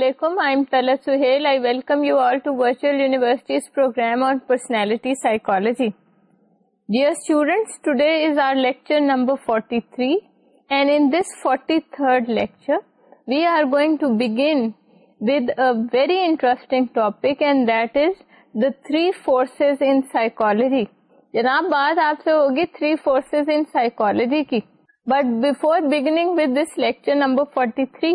Very interesting topic and that is the three forces in psychology جناب بات آپ سے ہوگی تھری فورسز ان سائیکولوجی کی but before beginning with this lecture number forty three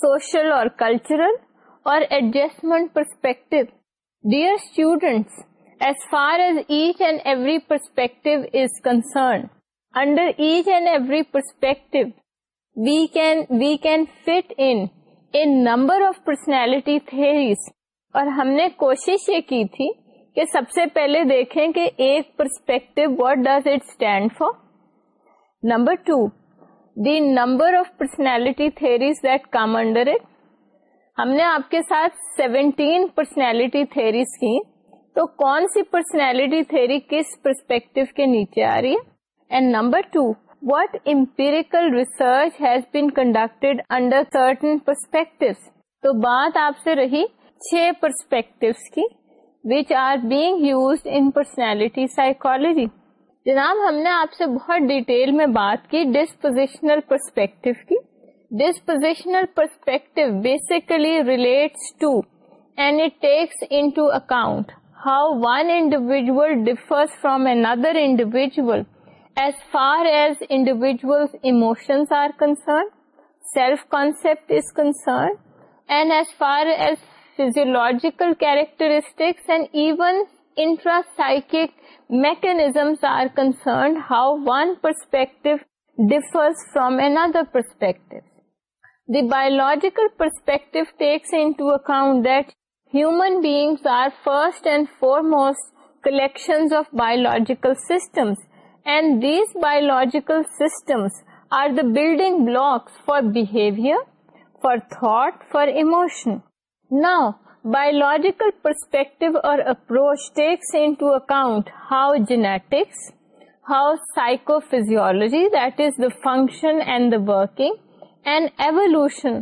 social اور cultural اور adjustment perspective dear students as far as each and every perspective is concern under each and every perspective we can we can fit in number of personality theories اور ہم نے کوشش یہ کی تھی کہ سب سے پہلے دیکھیں کہ ایک perspective what does it stand for number two the number of personality theories that come under it ہم نے آپ کے ساتھ سیونٹین پرسنالٹی تھیریز کی تو کون سی پرسنالٹی تھیری کس پرسپیکٹو کے نیچے آ رہی ہے and number two what empirical research has been conducted under certain perspective تو بات آپ سے رہی چھ پرسپیکٹو کی which are being used in personality psychology. جناب ہم نے آپ سے بہت ڈیٹیل میں بات کی ڈسپوزیشنل پرسپیکٹو کی dispositional perspective basically relates to and it takes account how one individual differs from another individual as far as individual emotions are concern self concept is concern and as far as physiological characteristics and even intrapsychic mechanisms are concerned, how one perspective differs from another perspective. The biological perspective takes into account that human beings are first and foremost collections of biological systems, and these biological systems are the building blocks for behavior, for thought, for emotion. Now, biological perspective اور function and docking and evolution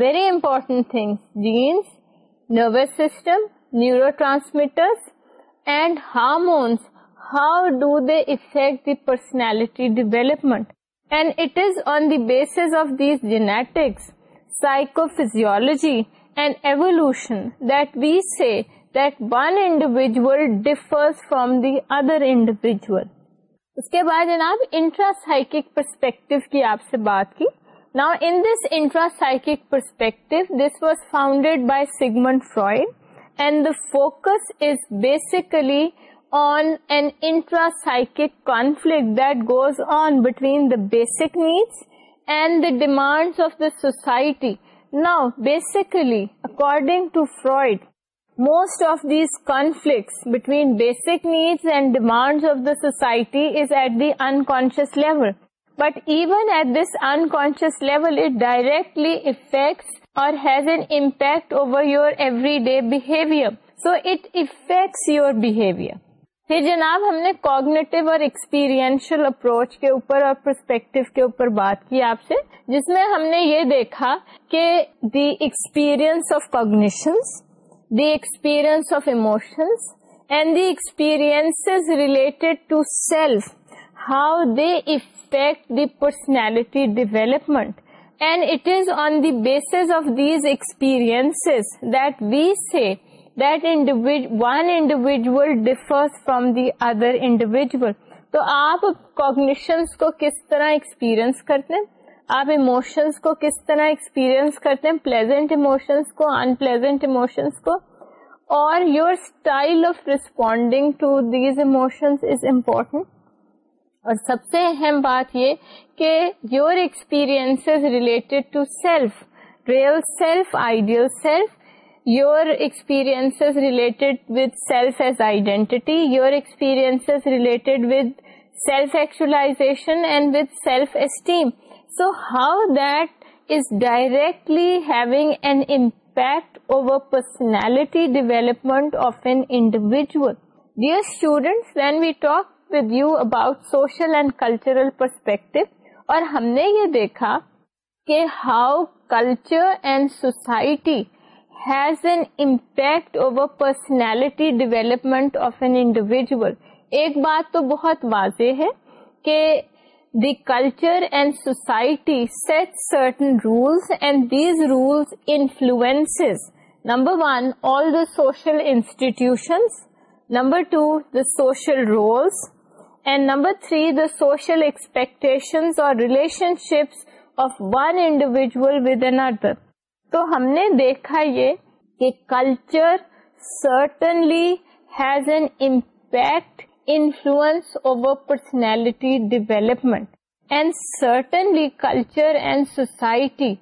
very important things genes nervous system neurotransmitter and hormones how do they affect the personality development and it is on the base of these genes say that and individual differs from the other individual. اس کے بعد جناب intra psychic perspective کی آپ سے بات کی now in this intrapsychic perspective this was founded by Sigmund Freud and the focus is basically on an psychic conflict that goes on between the basic needs and the demands of the society. Now, basically, according to Freud, most of these conflicts between basic needs and demands of the society is at the unconscious level. But even at this unconscious level, it directly affects or has an impact over your everyday behavior. So it affects your behavior. پھر جناب ہم نے cognitive اور experiential approach کے اوپر اور perspective کے اوپر بات کی آپ سے جس میں ہم نے یہ دیکھا کہ the experience of cognitions the experience of emotions and the experience related to self how they affect the personality development and it is on the base of these experience that we see one individual differ from the other individual تو آپ cognitions کو کس طرح experience کرتے ہیں آپ emotions کو کس طرح ایکسپیرئنس کرتے ہیں پلیزنٹ کو ان پلیزنٹ اموشنس کو اور your style of responding to these emotions is important اور سب سے اہم بات یہ کہ your experience related to self real self ideal self your experience related with self as identity your experience related with self actually so how that is directly having an impact over personality development of an individual dear students when we talk with you about social and cultural perspective اور ہم نے یہ دیکھا کہ how culture and society's an impact over personality development of an individual ایک بات تو بہت واضح ہے culture and societies number one all the social institutions number two the social rules and number three the social expectation اور relationships of one individual within تو ہم نے دیکھا یہ کہ culture certainly has an impact influence over personality development and certainly culture and society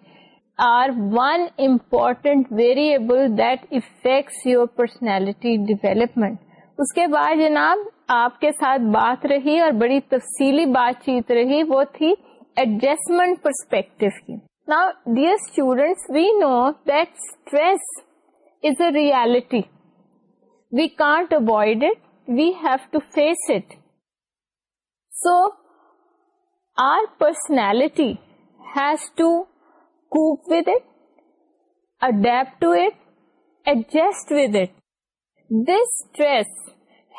are one important variable that affects your personality development اس کے بعد جناب آپ کے ساتھ بات رہی اور بڑی تفصیلی بات چیت رہی وہ تھی ایڈجسٹمنٹ پرسپیکٹو کی Now, dear students, we know that stress is a reality. We can't avoid it. We have to face it. So, our personality has to cope with it, adapt to it, adjust with it. This stress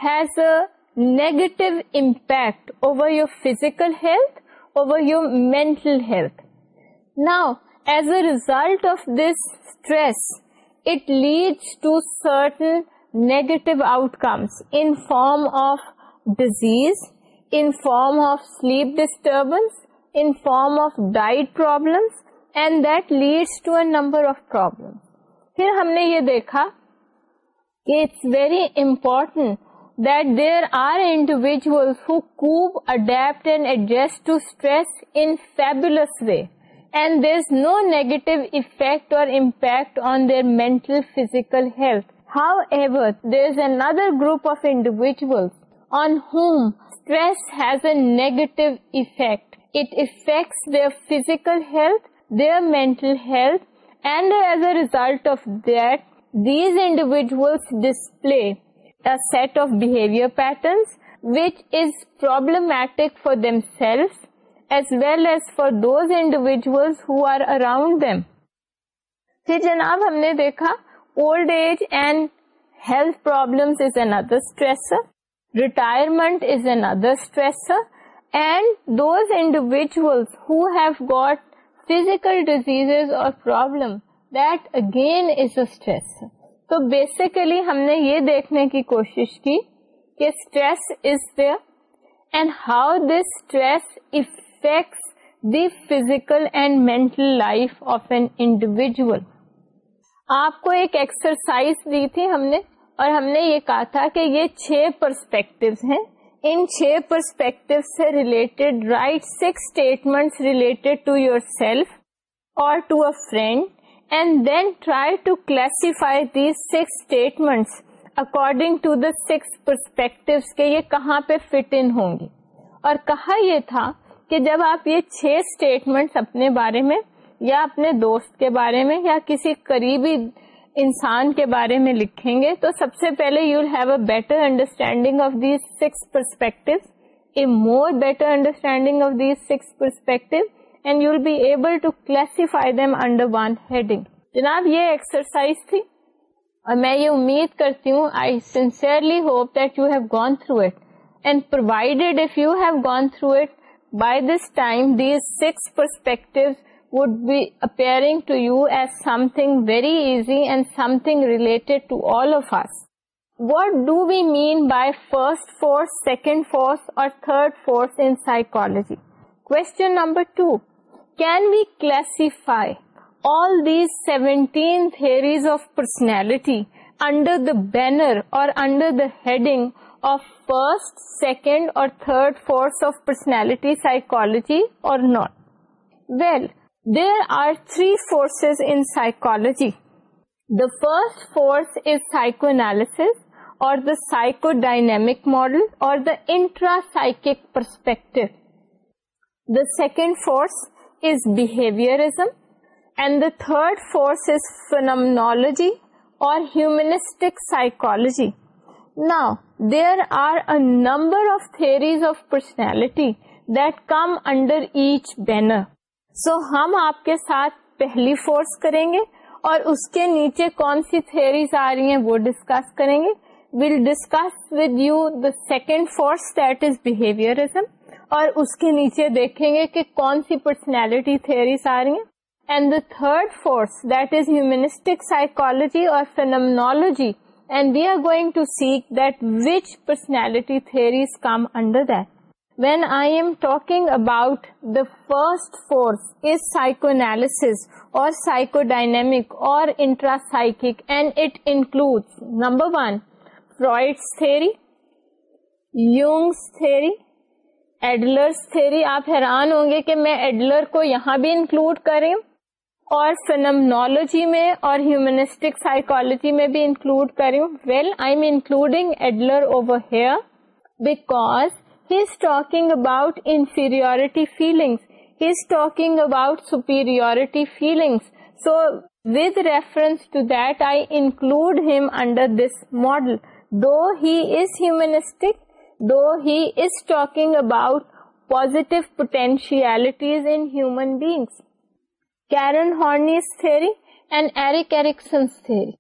has a negative impact over your physical health, over your mental health. نا as a result of this stress leads some disease of sleep disturbance diet problem پھر ہم نے یہ دیکھا it's very important that there are individual can adjust stress in favourable way and there is no negative effect or impact on their mental physical health. However, there is another group of individuals on whom stress has a negative effect. It affects their physical health, their mental health, and as a result of that, these individuals display a set of behavior patterns which is problematic for themselves to individual who are around them پھر جناب ہم نے دیکھا old age and health problem stress retirement is another stress and those individual who have got physical disease اور problem that again is stress تو basically ہم نے یہ دیکھنے کی کوشش کی stress is there and how this stress if affects the physical and mental life of an individual. آپ کو ایک ایکسرسائز دی تھی ہم نے اور ہم نے یہ کہا تھا کہ یہ چھ پرسپیکٹو ہیں ان چھ پرسپیکٹو سے related right six statement related to your self اور to a friend and then try to classify these six statements according to the six perspective کے یہ کہاں پہ فٹ ان ہوں گی اور کہا یہ تھا کہ جب آپ یہ چھ اسٹیٹمنٹس اپنے بارے میں یا اپنے دوست کے بارے میں یا کسی قریبی انسان کے بارے میں لکھیں گے تو سب سے پہلے you will have a better understanding of these six perspective a more better understanding of these six perspective and you will be able to classify them under one heading جناب یہ ایکسرسائز تھی اور میں یہ امید کرتی ہوں I sincerely hope that you have gone through it and provided if you have gone through it By this time, these six perspectives would be appearing to you as something very easy and something related to all of us. What do we mean by first force, second force or third force in psychology? Question number 2. Can we classify all these 17 theories of personality under the banner or under the heading third force personality psychology اور first force is psychoanalysis اور psychodynamic model اور the intrapsychic perspective the second force is behaviourism and the third force is phenomenology اور humanistic psychology Now, there are a number of theories of personality that come under H banner so ہم آپ کے ساتھ پہلی force کریں گے اور اس کے نیچے کون سی تھیریز آ رہی ہیں وہ ڈسکس کریں گے we'll discuss with you the second force that is behaviourism اور اس کے نیچے دیکھیں گے کہ کون سی پرسنالٹی تھیریز آ رہی ہیں and the third force that is humanistic psychology اور phenomenology and we are going to select personality theory when I about اور intrapsychic and it include number one Freud theory Jung's theory Adler's theory آپ حیران ہوں گے کہ میں Adler کو یہاں بھی انکلوڈ کریں اور فنمنالوجی میں اور ہیومنسٹک سائیکالوجی میں بھی انکلوڈ کروں well I am including Adler over here because he is talking about inferiority feelings he is talking about superiority feelings so with reference to that I include ہم under this model though he is humanistic though he is talking about positive potentialities in human beings Karen Horney theory and Erik Erikson theory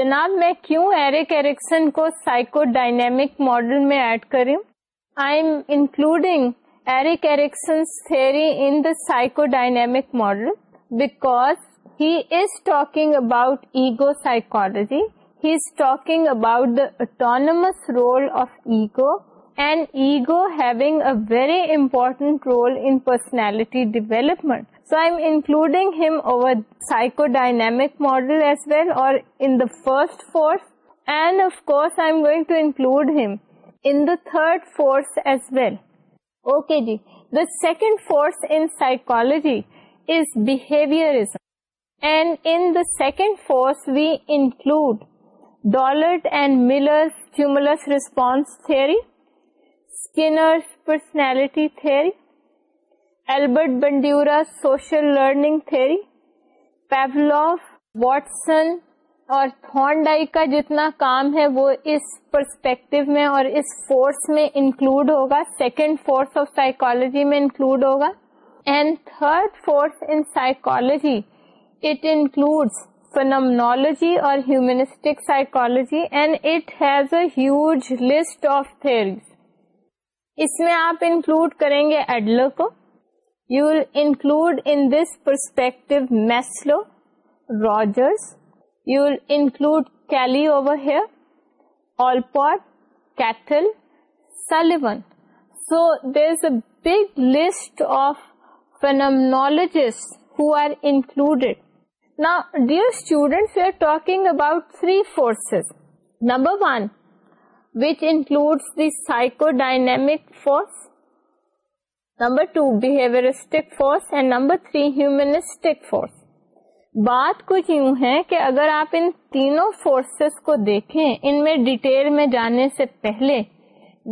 جناب میں کیوں Erik Erikson کو psychodynamic model میں add کری I am including Erik Erikson theory in the psychodynamic model because he is talking about ego psychology he is talking about the autonomous role of ego and ego having a very important role in personality development So I'm including him over psychodynamic model as well, or in the first force, and of course I'm going to include him in the third force as well. Okay ji, the second force in psychology is behaviorism, and in the second force we include Dollard and Miller's stimulus response theory, Skinner's personality theory, Albert Bandura social learning theory Watson اور کا جتنا کام ہے وہ اس perspective میں اور اس فورس میں انکلوڈ ہوگا سیکنڈ فورس آف سائیکولوجی میں انکلوڈ ہوگا and third force in psychology it include phenomenology اور humanistic psychology and it has a huge list of theory اس میں آپ انکلوڈ کریں گے ایڈلر کو You will include in this perspective Maslow, Rogers. You will include Kelly over here, Allport, Cattle, Sullivan. So there's a big list of phenomenologists who are included. Now, dear students, we are talking about three forces. Number one, which includes the psychodynamic force. Number two behaviouristic force and number three humanistic force بات کچھ یوں ہے کہ اگر آپ ان تینوں forces کو دیکھیں ان میں ڈیٹیل میں جانے سے پہلے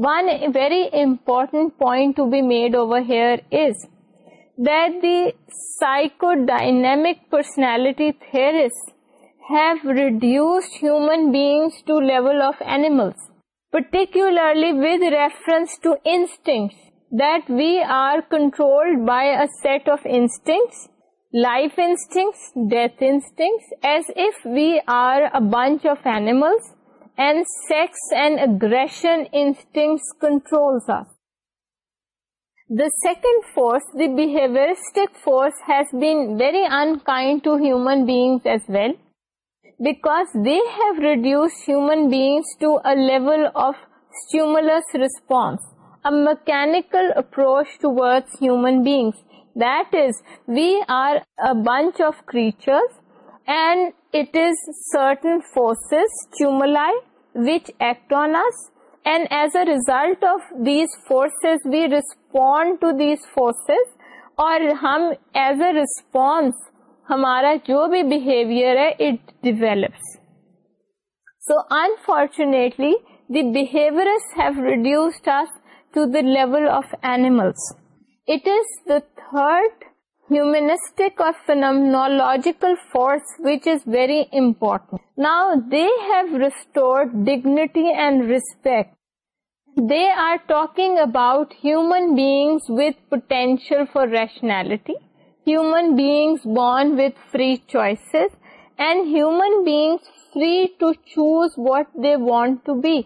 one very point to be made over here is that the dynamic personality beings reduce level of animals particularly with reference to instincts that we are controlled by a set of instincts, life instincts, death instincts, as if we are a bunch of animals, and sex and aggression instincts controls us. The second force, the behavioristic force, has been very unkind to human beings as well, because they have reduced human beings to a level of stimulus response. Mechanical approach to work human being there a bunch of creatures which act on and as a result of these forces we respond to these forces اور ہم as a response ہمارا جو بھی behaviour ہے it develops so unfortunately the behaviours have reduced us to the level of animals. It is the third humanistic or phenomenological force which is very important. Now they have restored dignity and respect. They are talking about human beings with potential for rationality, human beings born with free choices, and human beings free to choose what they want to be.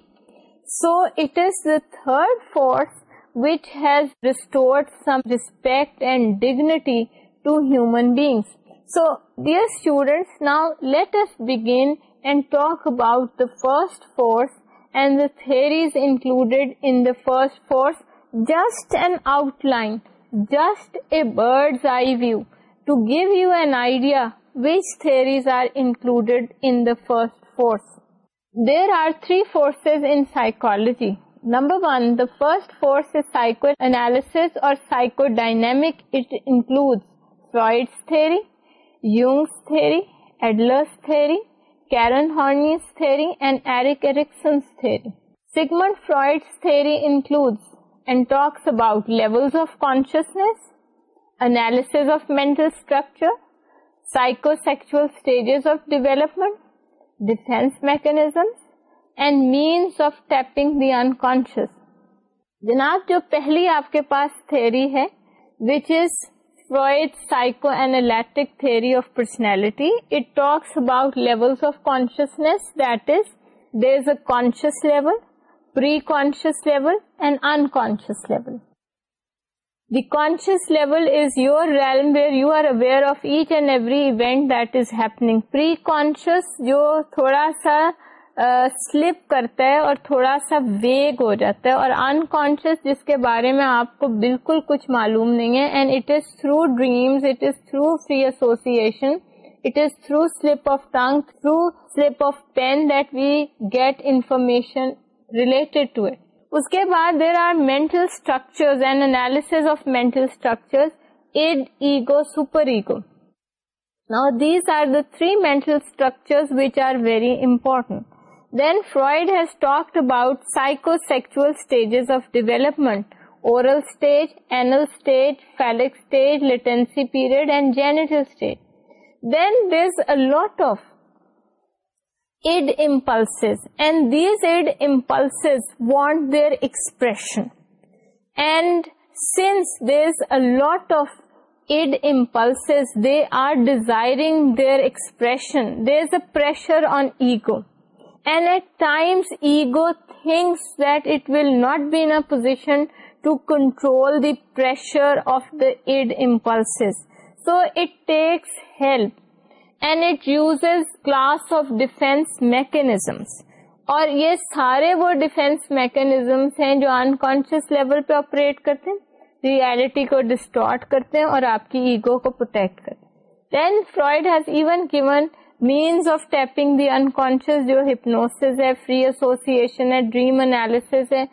So it is the third force which has restored some respect and dignity to human beings. So, dear students, now let us begin and talk about the first force and the theories included in the first force. Just an outline, just a bird's eye view to give you an idea which theories are included in the first force. There are three forces number one the first اور Sigmund Freud تھے talks about لیولسنیس analysis of میں structure psychosexual stages of development defence mechanism and means of tapping the unconscious جناب جو پہلی آپ کے پاس تھے which is psychoanalytic theory of personality it talks about levels of consciousness that is they is a conscious level preconscious level and unconscious level the conscious level you are aware of each and every event happening preconscious جو تھوڑا سا slip کرتا ہے اور تھوڑا سا ویگ ہو جاتا ہے اور انکانشیس جس کے بارے میں آپ کو بالکل کچھ معلوم نہیں ہے and it is through dreams it is through free association it is through slip of tongue through slip of pen that we get information related to it three میںری important then Freud about psychosexual stages of development oral period and جینے then there a lot of id impulses, and these id impulses want their expression. And since there's a lot of id impulses, they are desiring their expression. There's a pressure on ego. And at times, ego thinks that it will not be in a position to control the pressure of the id impulses. So it takes help and it use class of defence mechanisms اور یہ سارے وہ defence mechanisms ہیں جو unconscious level پہ operate کرتے ہیں reality کو ڈسٹارٹ کرتے ہیں اور آپ کی ایگو کو پروٹیکٹ کرتے ہیں then Freud has even given means of tapping the unconscious جو ہپنوس ہے فری ایسوسیشن ہے ڈریم انالیس ہے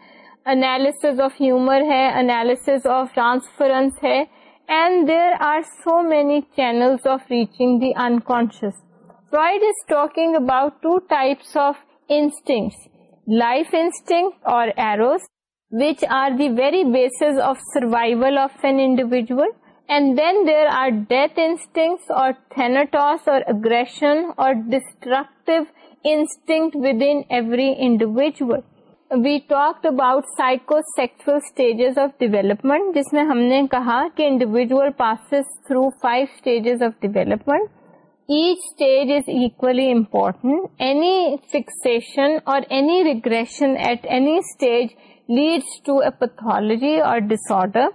انالیس آف ہیومر ہے انالیس آف ٹرانسفرنس ہے ان کونش وائڈ about two types of instinct life instinct اور ڈیتھ انسٹینکٹس اور اگریشن اور destructive instinct within every individual we talk about psychosexual stages of development جس میں ہم نے کہا کہ individual passes through five stages of development each stage is equally important any fixation اور any any regression at stage leads to a pathology اور disorder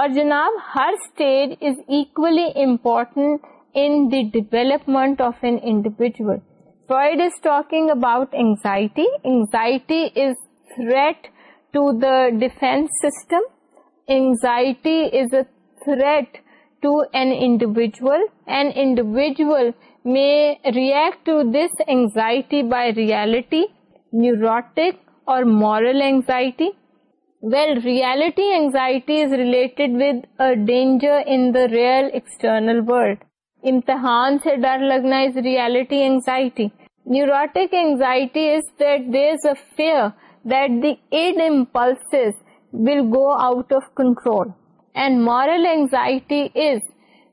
اور جناب ہر stage is equally important in the development of an individual Freud is talking about anxiety. Anxiety is threat to defence system anxiety is a threat to اینڈیجلڈیویژل میں reacts anxiety reality neurotic اور moral anxiety well reality anxiety is related with a danger in the real external world امتحان سے ڈر لگنا is reality anxiety neurotic anxiety is that there a fear that the id impulses will go out of control. And moral anxiety is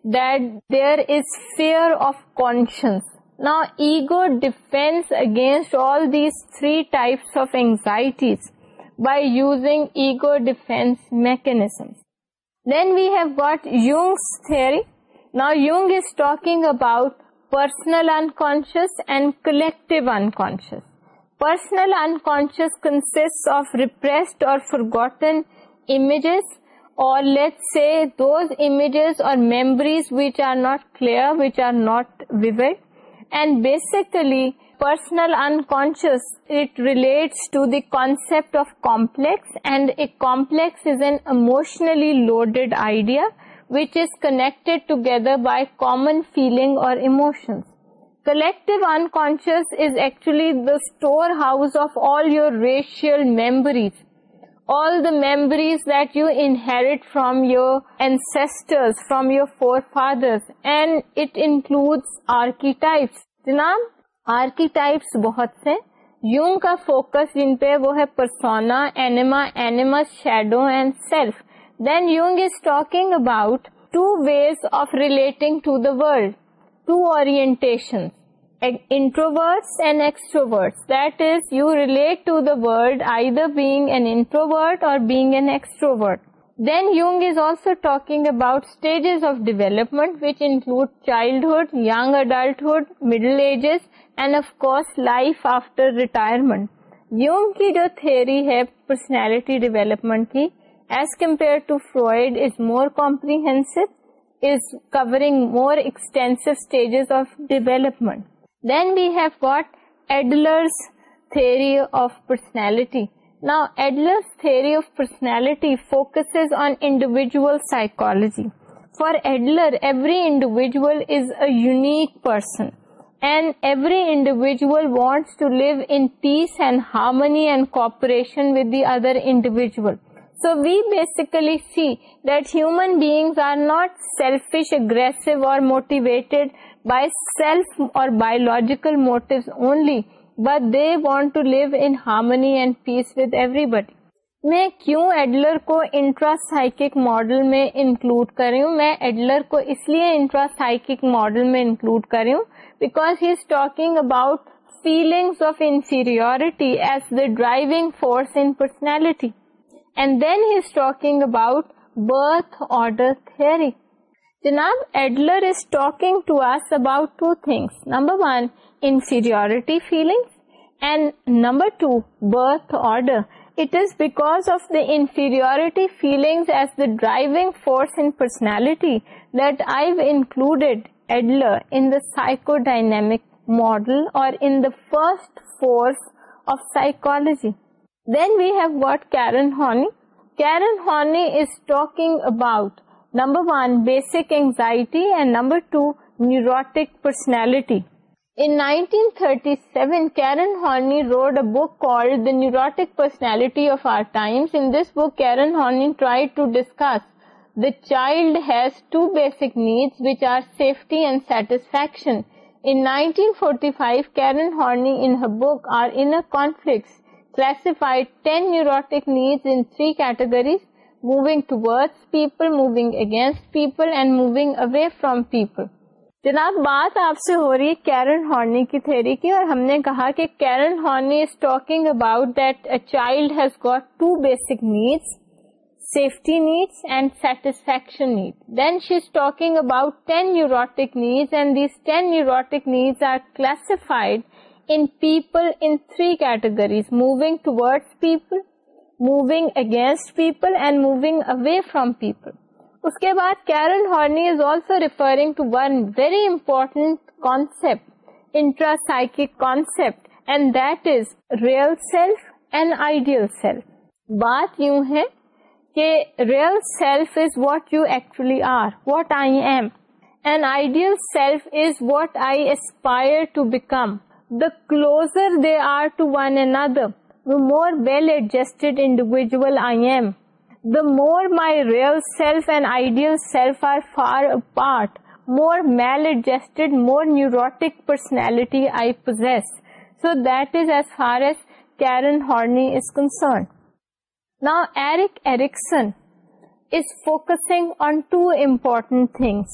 that there is fear of conscience. Now, ego defends against all these three types of anxieties by using ego defense mechanisms. Then we have got Jung's theory. Now, Jung is talking about personal unconscious and collective unconscious. Personal unconscious consists of repressed or forgotten images, or let's say those images or memories which are not clear, which are not vivid. And basically, personal unconscious, it relates to the concept of complex, and a complex is an emotionally loaded idea which is connected together by common feeling or emotions. Collective conscious is actually the storehouse of all your racial memories all the memories that you inherit from your ancestor from your forefathers and it include archetype جناب archetypes بہت سے Jung کا focus جن پہ وہ ہے persona anima animus shadow and self then Jung is talking about two ways of relating to the world two orientation ڈ young adulthood middle ages and of course life after retirement Jung کی جو theory ہے personality development کی as compare to Freud is more comprehensive is covering more extensive stages of development then view what Adler's theory of personality personality focus person and ایوریویژل wants to live peace and harmony and cooperation with the other individual so we basically see that human being are not selfish aggressive اور motivated by self or biological motives only but they want to live in harmony and peace with everybody میں کیوں Adler کو intrapsychic model میں include کر رہی ہوں میں Adler کو اس لیے انٹرا سائیک ماڈل میں انکلوڈ کر رہی ہوں because he is talking about feelings of inferiority as the driving force in personality and then he is talking about birth order theory جناب Adler is talking to us about two things number one inferiority feelings as the driving force in personality that I included Adler in the dynamic model اور in the first force of psychology then we have what Karen Horney Karen Horney is talking about number one basic anxiety and number two neurotic personality In 1937, Karen Horney wrote a book called The Neurotic Personality of Our Times. In this book, Karen Horney tried to discuss the child has two basic needs, which are safety and satisfaction. In 1945, Karen Horney in her book, Our Inner Conflicts, classified 10 neurotic needs in three categories, moving towards people, moving against people and moving away from people. جناب بات آپ سے ہو رہی ہے Karen Horney کی theory کی اور ہم نے کہا کہ Karen Horney is talking about that a child has got two basic needs safety needs and satisfaction need then she is talking about ten neurotic needs and these ten neurotic needs are classified in people in three categories moving to people moving against people and moving away from people اس کے بعد Karen ہارنیزو referring real self and ideal self بات یو ہے the more well-adjusted individual I am, the more my real self and ideal self are far apart, more maladjusted, more neurotic personality I possess. So that is as far as Karen Horney is concerned. Now Erik Erikson is focusing on two important things.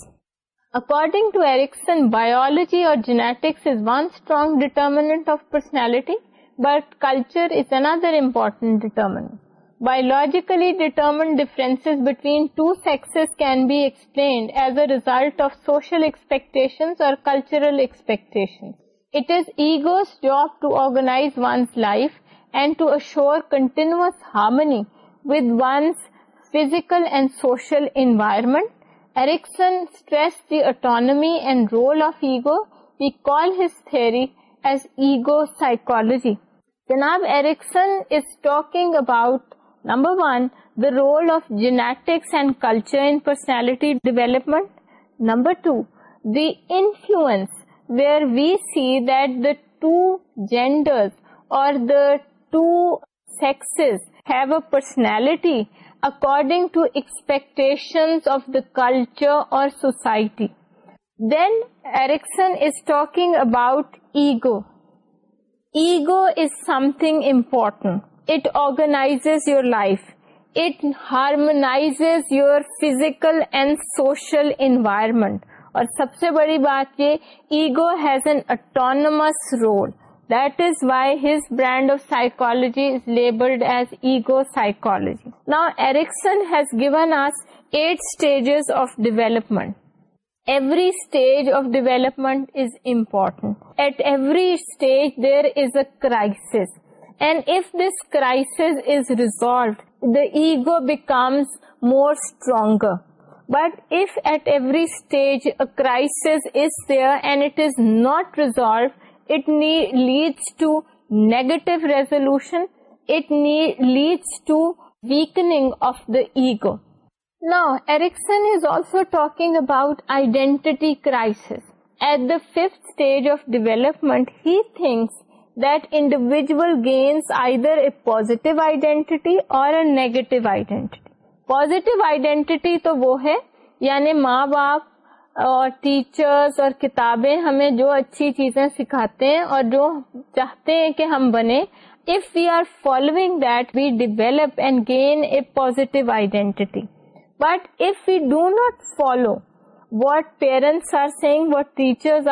According to Erikson, biology or genetics is one strong determinant of personality but culture is another important determinant. Biologically determined differences between two sexes can be explained as a result of social expectations or cultural expectations. It is ego's job to organize one's life and to assure continuous harmony with one's physical and social environment. Erikson stressed the autonomy and role of ego. We call his theory as ego psychology. Janab Erickson is talking about, number one, the role of genetics and culture in personality development. Number two, the influence where we see that the two genders or the two sexes have a personality according to expectations of the culture or society. Then Erickson is talking about ego ego is thing important it organize your life it harmonizes your physical and social environment اور سب سے بڑی بات یہ ego has an autonomous role That is why his brand of psychology is labelled as ego psychology. Now Erikson has given us eight stages of development every stage of development is important. At every stage there is a crisis, and if this crisis is resolved, the ego becomes more stronger. But if at every stage a crisis is there and it is not resolved, it leads to negative resolution, it leads to weakening of the ego. Now, Erickson is also talking about identity crisis. At the fifth stage of development, he thinks that individual gains either a positive identity or a negative identity. Positive identity تو وہ ہے یعنی ماں باپ اور teacher اور کتابیں ہمیں جو اچھی چیزیں سکھاتے ہیں اور جو چاہتے ہیں کہ ہم بنے if we are following that we develop and gain a positive identity but if you do not follow what parents what teacher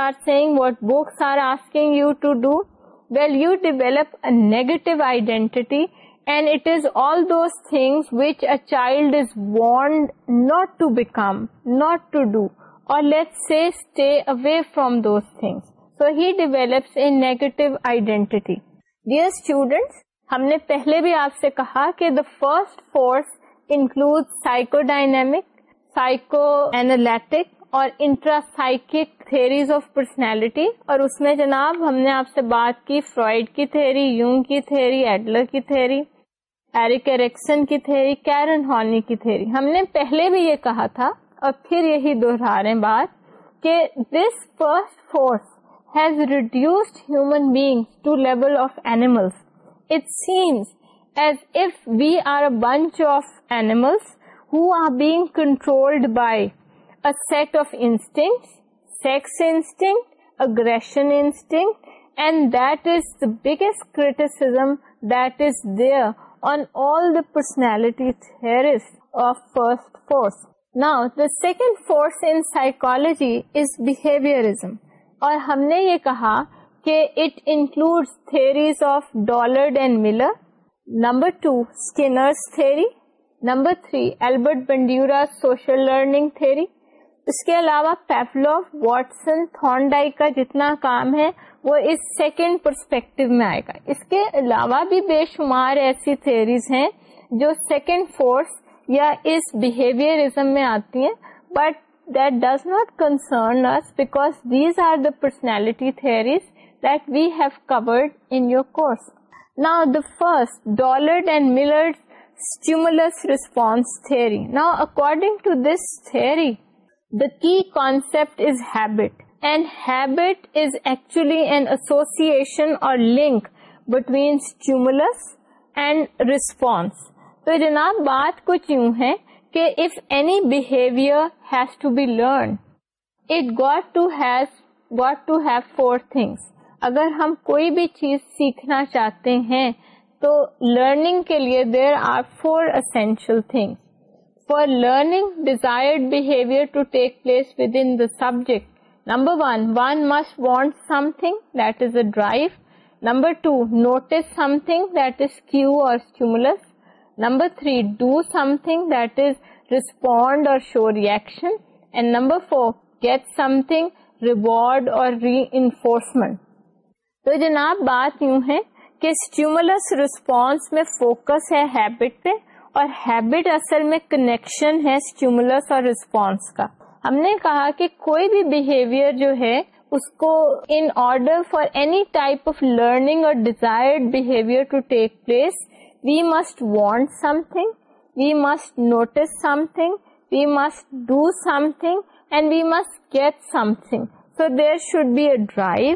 identity and it is all those things which a child is want not to become not to do اور let see stay away from those things so he develops a negative identity dear students ہم نے پہلے بھی آپ سے کہا کہ the first force include psychodynamic psychoanalytic اور انٹراسائک تھیریز آف پرسنالٹی اور اس میں جناب ہم نے آپ سے بات کی فرائڈ کی تھیری یونگ کی تھیری ایڈلر کی تھیری ایرک ایرکسن کی تھیری کیرن ہارنی کی تھیری ہم نے پہلے بھی یہ کہا تھا اور پھر یہی دوہرا رہے بات کہ this first force has reduced human being to level of animals it sense bunch of animal who are being controlled by of instinct sex instinct aggression and that is the biggest critics on all the personality first force now the second force in psychology is behaviour اور ہم نے یہ کہا کہ it include theories of Dollard number two Skinner's theory number three Albert Bandura social learning theory اس کے علاوہ Pavlov Watson Thorndike کا جتنا کام ہے وہ اس سیکنڈ پرسپیکٹو میں آئے گا اس کے علاوہ بھی بے شمار ایسی تھیریز ہیں جو سیکنڈ فورس یا اس بہیویئرزم میں آتی ہیں but that does not concern us because these are the personality theories that we have covered in your course نا the first Dollard and Miller's response theory now according to this تھے the key concept is habit and habit is actually and association اور link between stimulus and response تو جناب بات کچھ یوں ہے کہ if any behaviour has to be learn it got to got to have four things اگر ہم کوئی بھی چیز سیکھنا چاہتے ہیں تو لرننگ کے لیے there are four things for learning desire to take place with in the subject number one one must want something that is a drive number two notice something that is cue اور number three do something that is respond اور show reaction and number four get something reward اور reinforcement تو جناب بات یوں ہے کہ stimulus response میں فوکس ہے ہیبٹ پہ اور ہیبٹ اصل میں کنیکشن ہے اسٹیومولس اور ریسپونس کا ہم نے کہا کہ کوئی بھی بہیویئر جو ہے اس کو in order for any type of learning اور desire behaviour to take place we must want something we must notice something we must do something and we must get something so there should be a drive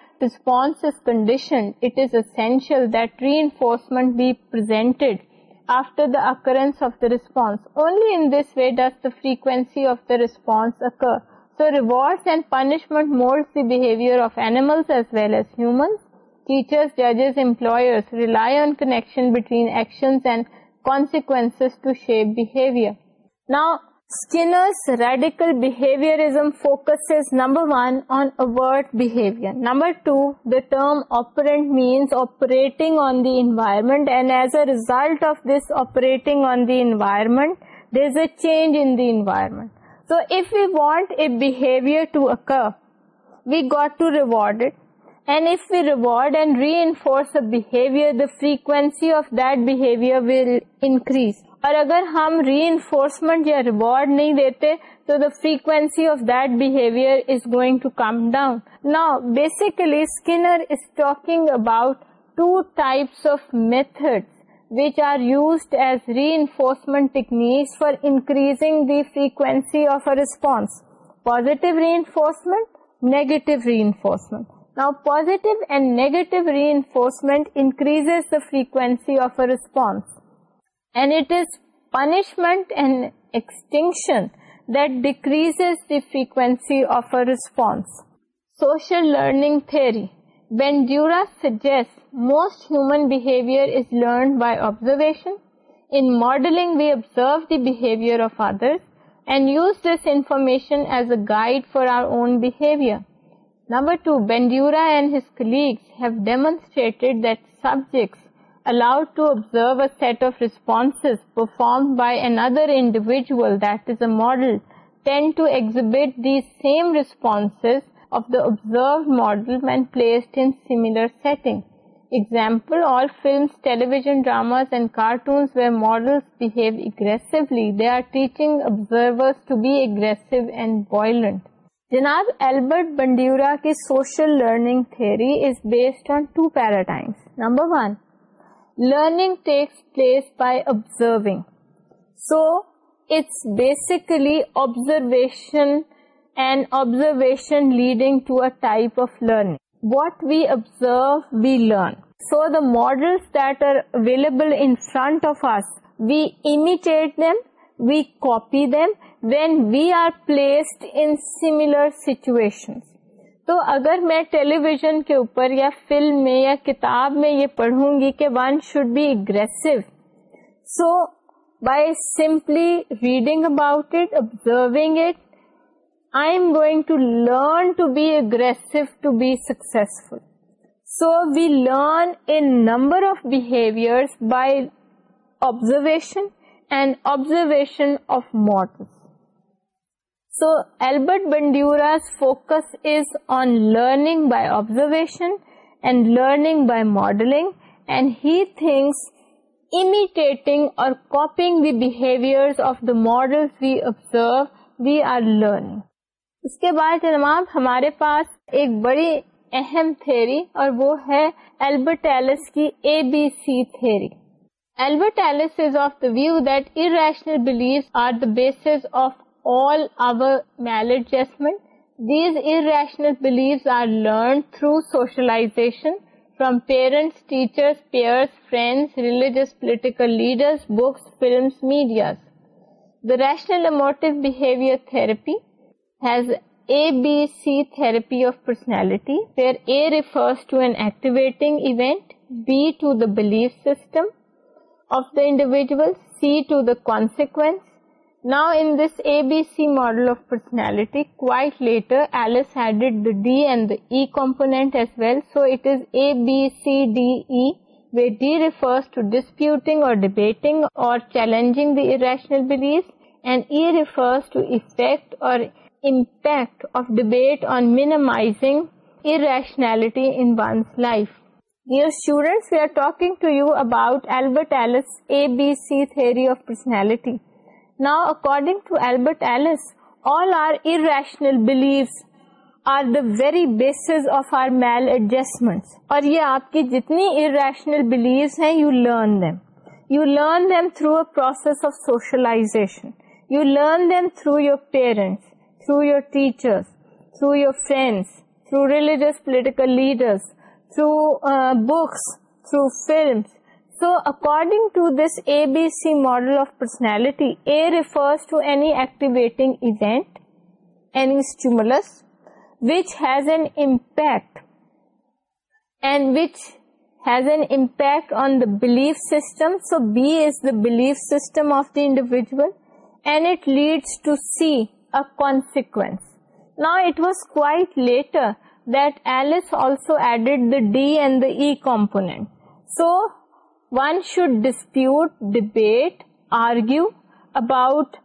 response condition it is essential reinforcement بھی occurrence way does the frequency of the response occurred and punishment مورہیلز humans teacher ججیز employers relations consequence to shape behaviour نا Skinner's radical behaviorism focuses, number one, on overt behavior. Number two, the term operant means operating on the environment, and as a result of this operating on the environment, there is a change in the environment. So if we want a behavior to occur, we got to reward it. And if we reward and reinforce a behavior, the frequency of that behavior will increase. اور اگر ہم reinforcement یا reward نہیں دیتے تو the frequency of that behaviour is going to come down نا basically Skinner is talking about two types of method which are use as reinforcement technique for increasing the frequency of a response positive reinforcement negative reinforcement now positive and negative reinforcement increase the frequency of a response social لرننگیشنشن as a guide for our own behaviour number two بینڈیوراڈ کلیگزمسٹریٹ that subject allowed to observe a set of responses performed by another individual that is a model tend to exhibit these same responses of the observed model when placed in similar setting. Example, all films, television dramas and cartoons where models behave aggressively, they are teaching observers to be aggressive and violent. جناب Albert Bandura کی social learning theory is based on two paradigms number one Learning takes place by observing. So, it's basically observation and observation leading to a type of learning. What we observe, we learn. So, the models that are available in front of us, we imitate them, we copy them when we are placed in similar situations. تو اگر میں ٹیلی vision کے اوپر یا film میں یا کتاب میں یہ پڑھوں گی کہ one should be aggressive so by simply reading about it observing it I am going to learn to to be be aggressive successful so we learn a number of behaviour by observation and observation of model so Albert the observation we observe, we are learning. اس کے بعد جناب ہمارے پاس ایک بڑی اہم theory اور وہ ہے ایلس کی A B C theory Ellis is of the view that rational belief are the base of all our maladjustment. These irrational beliefs are learned through socialization from parents, teachers, peers, friends, religious, political leaders, books, films, media. The rational emotive behavior therapy has ABC therapy of personality, where A refers to an activating event, B to the belief system of the individual, C to the consequence, now in this A B C model of personality impose A B C D ایٹرس and E refers to effect اور ناؤڈنگ to Albert Ellis all are irrational beliefs are the very base of our maladjustment اور یہ آپ کی جتنی irrational beliefs ہیں you learn them you learn through process of socialization you learn them through your parents through your teacher through your friends through religious political leaders through books through films So according to this ABC model of personality, A refers to any activating event, any stimulus, which has an impact and which has an impact on the belief system. So B is the belief system of the individual and it leads to C, a consequence. Now it was quite later that Alice also added the D and the E component. So one should dispute debate argue about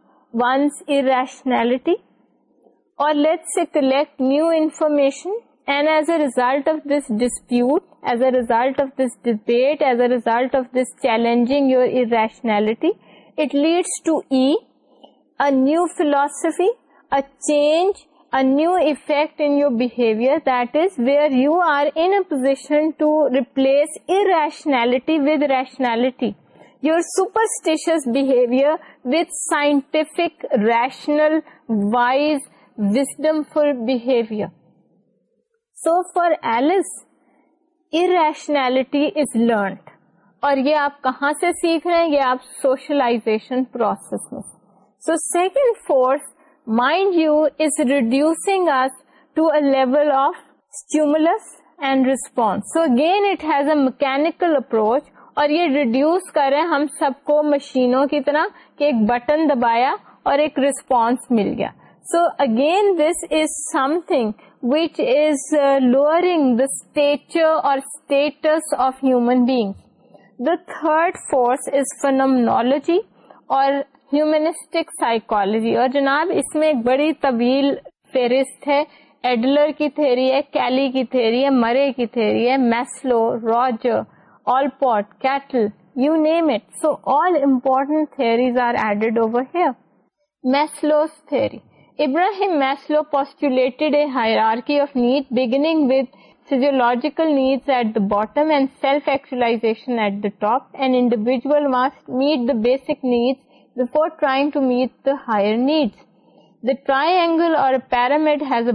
ونسنالٹی اور change a new effect in your behavior that is where you are in a position to replace irrationality with rationality your superstitious behavior with scientific rational wise wisdomful behavior so for alice irrationality is learned اور یہ آپ کہاں سے سیکھ رہے ہیں یہ آپ سوشلائزیشن پروسیس میں so second force mind you is reducing to a level of stimulus response again it has a mechanical approach اور یہ ریڈیوس کریں ہم سب کو مشینوں کی طرح کہ ایک بٹن دبایا اور ایک ریسپانس مل گیا so again this is something which is lowering the stature اور status of human bag the third force is phenomenology اور ہیومنسٹک سائیکالوجی اور جناب اس میں ایک بڑی طویل فہرست ہے ایڈلر کی تھیری ہے کیلی کی تھیری ہے مرے کی تھیری ہے Maslow Roger Allport Cattell you name it so all important theories are added over here Maslow's theory Abraham Maslow postulated a hierarchy of need beginning with physiological needs at the bottom and self-actualization at the top. An individual must meet the basic needs triangle of his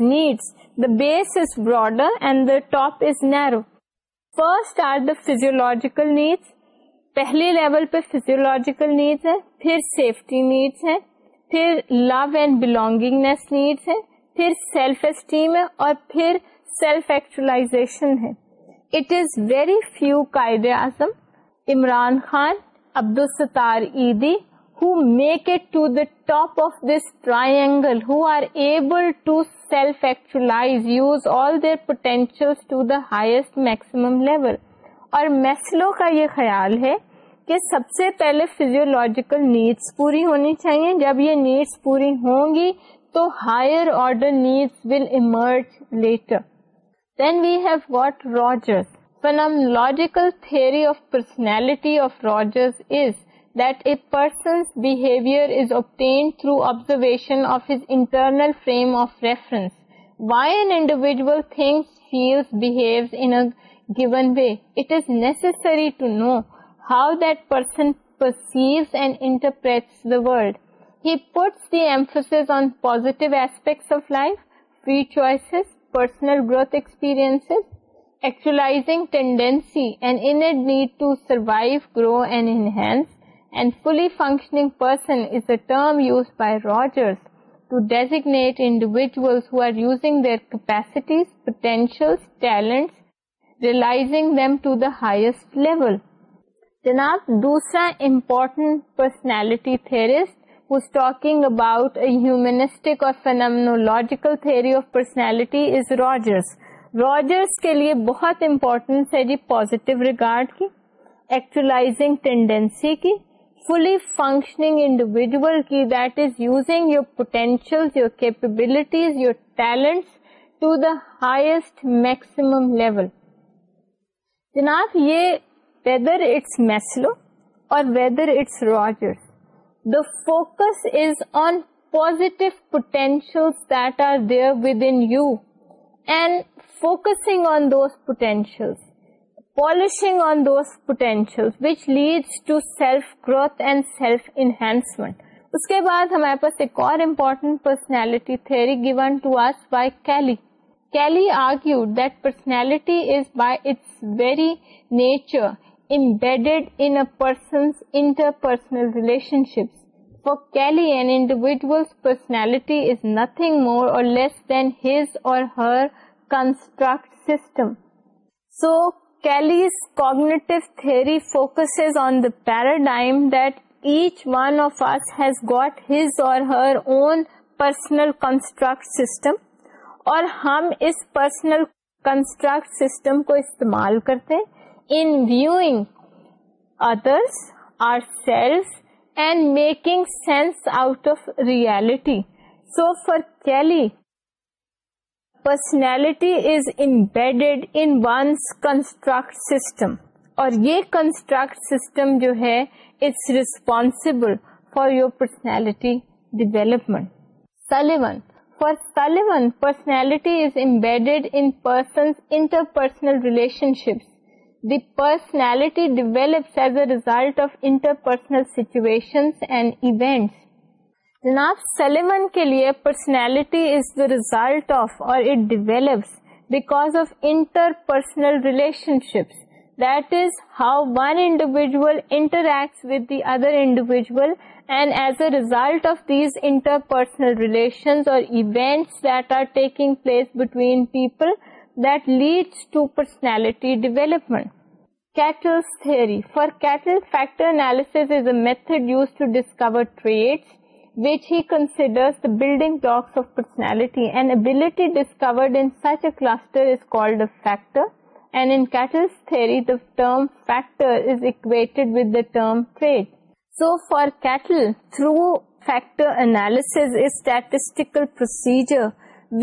needs the base is broad the top is narrow first are the physiological needs پہلے level پر physiological need ہے پھر safety needs ہیں پھر love and belongingness needs ہیں پھر self esteem ہے اور پھر سیلف ایکچولاشن ہے it is very few Quaid Azam Imran Khan Abdul Sattar Edhi who make it to the top of this triangle, who are able to self-actualize, use all their potentials to the highest maximum level. اور Maslow کا یہ خیال ہے کہ سب سے پہلے فیزیولوجیکل نیڈس پوری ہونی چاہیے جب یہ نیڈس پوری ہوں گی تو higher order needs will emerge later then we have what Rogers phenomenological theory of personality of Rogers is that a person's behaviour is obtained through observation of his internal frame of reference why an individual things feels behaves in given way it is necessary to know how person purse اینڈرپریٹ his positive personal growth ایکچولا grow and enhance and fully functioning person is a term use by Rogers to designate individuals who are using their capacities potential talent realising them to the highest level جناب دوسرا important personality theorist talking about اور فنامالی of personality Roger کے لیے بہت importance positive regard کی ایکچولا tendency کی fully functioning individual کی that is using your potential your capabilities your talent to the highest maximum level جناب یہ focusing میسلو اور whether it's on the focus which leads to self growth and self enhancement اس کے بعد ہمارے پاس ایک اور امپورٹنٹ پرسنالٹی تھے given to us by Kelly argue that personality is by its very nature embedded in a person's interpersonal relationships. For Kelly, an individual's personality is nothing more or less than his or her construct system. So, Kelly's cognitive theory focuses on the paradigm that each one of us has got his or her own personal construct system اور ہم اس personal construct system کو استعمال کرتے ہیں so for Kelly personality is embedded one's construct system اور یہ construct system جو ہے it's responsible for your personality development Sullivan for Sullivan personality is embedded in person's interpersonal relationships The personality develops as a result of interpersonal situations and events. Janaab Sullivan ke liye personality is the result of or it develops because of interpersonal relationships. That is how one individual interacts with the other individual, and as a result of these interpersonal relations or events that are taking place between people, that leads to personality development. Cattell's factor analysis is a method use to discover trait which he consider building docs of personality and ability discovered factor and three factored with them trait so for Cattell through factor analytical procedure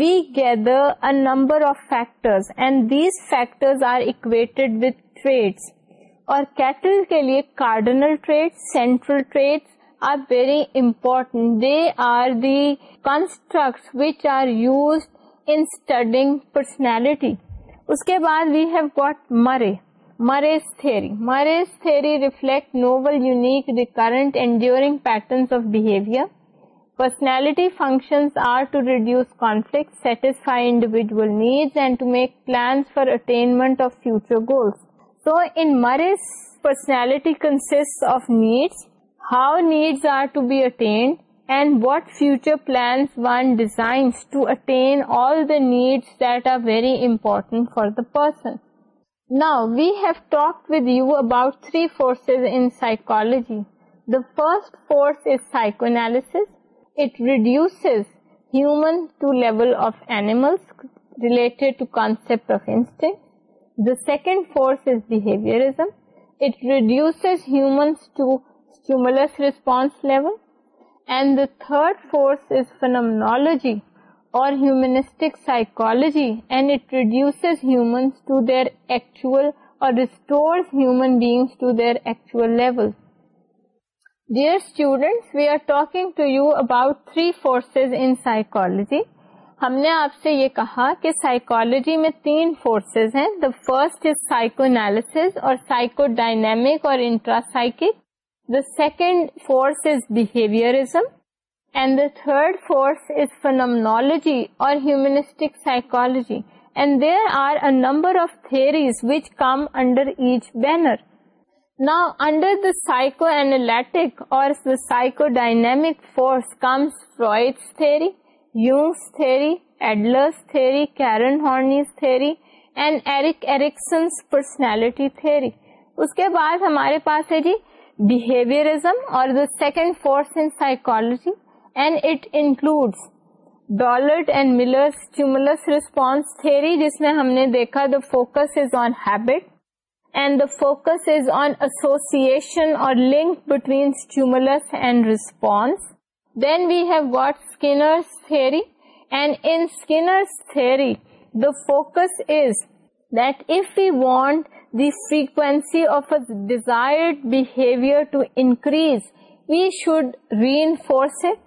we get a number of factor and these factored with traits اور Cattell کے لیے cardinal trait central traits are very important they are the construct which are use in studying personality اس کے بعد وی have got Murray Murray's theory Murray's تھے reflect novel unique the current behaviour personality function are to reduce conflict satisfy individual needs and to make plans for attainment of future goals So in Murray's personality consists of needs, how needs are to be attained, and what future plans one designs to attain all the needs that are very important for the person. Now, we have talked with you about three forces in psychology. The first force is psychoanalysis. It reduces human to level of animals related to concept of instinct. Second force it's humans response the third فنمنالسٹکلوجی and اٹوسیز humans to their actual اور ہم نے آپ سے یہ کہا کہ psychology میں تین فورسز ہیں دا فرسٹ از سائیکوناس اور سائیکو اور psychic the second force is behaviourism and the third force is phenomenology اور humanistic psychology and there are a number of theories which come under H banner نا under the psychoanalytic اور psychodynamic force force comes theory. Three Adler's theory Karen Horney's theory and Erik Erikson's personality theory اس کے بعد ہمارے پاس ہے جی behaviourism اور the second force in psychology and it includes Dollard and Miller stimulus response theory جس میں ہم نے دیکھا the focus is on habit and the focus is on association اور link between stimulus and response Then we have got Skinner's theory, and in Skinner's theory, the focus is that if we want the frequency of a desired behavior to increase, we should reinforce it,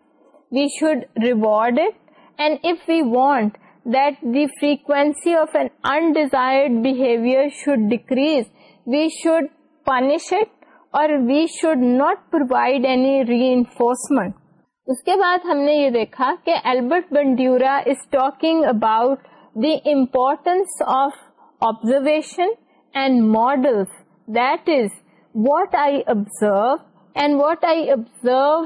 we should reward it, and if we want that the frequency of an undesired behavior should decrease, we should punish it, or we should not provide any reinforcement. اس کے بعد ہم نے یہ دیکھا کہ Albert Bandura is talking about the importance of observation and model that is what I observe and what I observe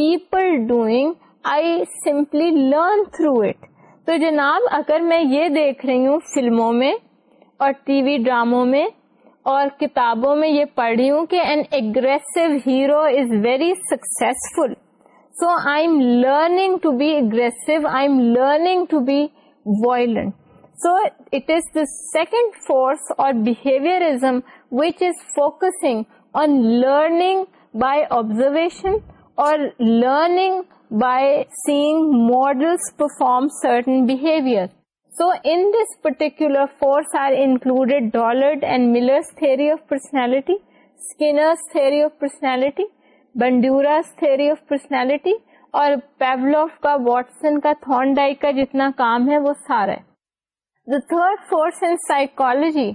people doing I simply learn through it تو جناب اگر میں یہ دیکھ رہی ہوں فلموں میں اور ٹی وی ڈراموں میں اور کتابوں میں یہ پڑھی ہوں کہ an aggressive hero is very successful So I'm learning to be aggressive, I'm learning to be violent. So it is the second force or behaviorism which is focusing on learning by observation or learning by seeing models perform certain behaviors. So in this particular force are included Dollard and Miller's theory of personality, Skinner's theory of personality, Bandura's theory of personality اور Pavlov کا Watson کا تھون ڈائی کا جتنا کام ہے وہ سارا ہے the third force in psychology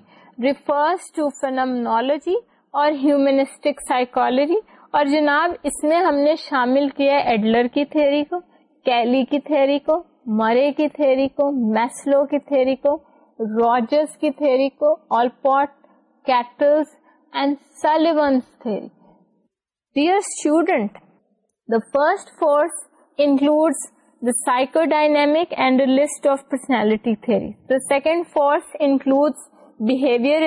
refers to phenomenology اور ہیومنسٹک سائیکولوجی اور جناب اس میں ہم نے شامل کیا ایڈلر کی تھیوری کو کیلی کی تھیوری کو مرے کی تھیوری کو میسلو کی تھیوری کو روجرس کی تھیوری کو Allport Cattell's and Sullivan's theory didn't the first force includes the psychodynamic لف personality third force includes behaviour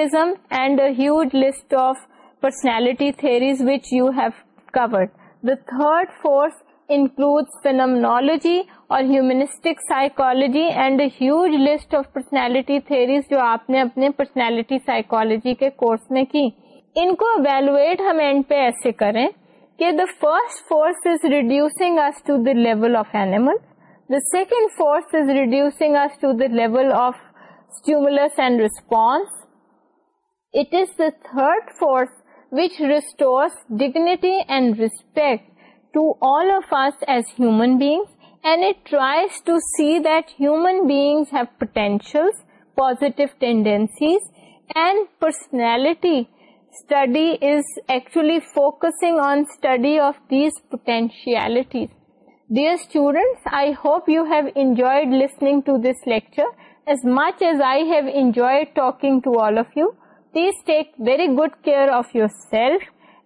and a huge list of personality theories which you have covered the third force includes the phenomenology اور humanistic psychology and a huge list of personality theories جو آپ نے اپنے personality psychology کے course میں کی ان کو evaluate ہم اینڈ پہ ایسے کریں کہ the first force is reducing to to the the the level level of of animal second force is is reducing stimulus and response it the third force that dignity and respect potentials, positive tendencies and personality study is actually focusing on study of these potentialities. Dear students, I hope you have enjoyed listening to this lecture as much as I have enjoyed talking to all of you. Please take very good care of yourself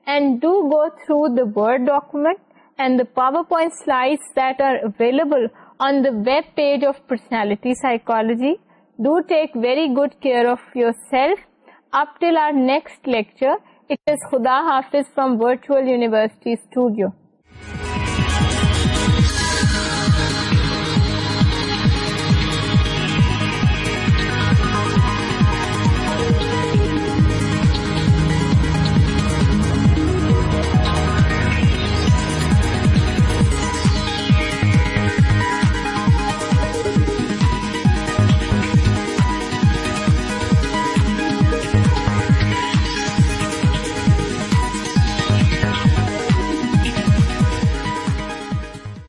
and do go through the Word document and the PowerPoint slides that are available on the web page of Personality Psychology. Do take very good care of yourself up till our next lecture it is خدا حافظ from virtual university studio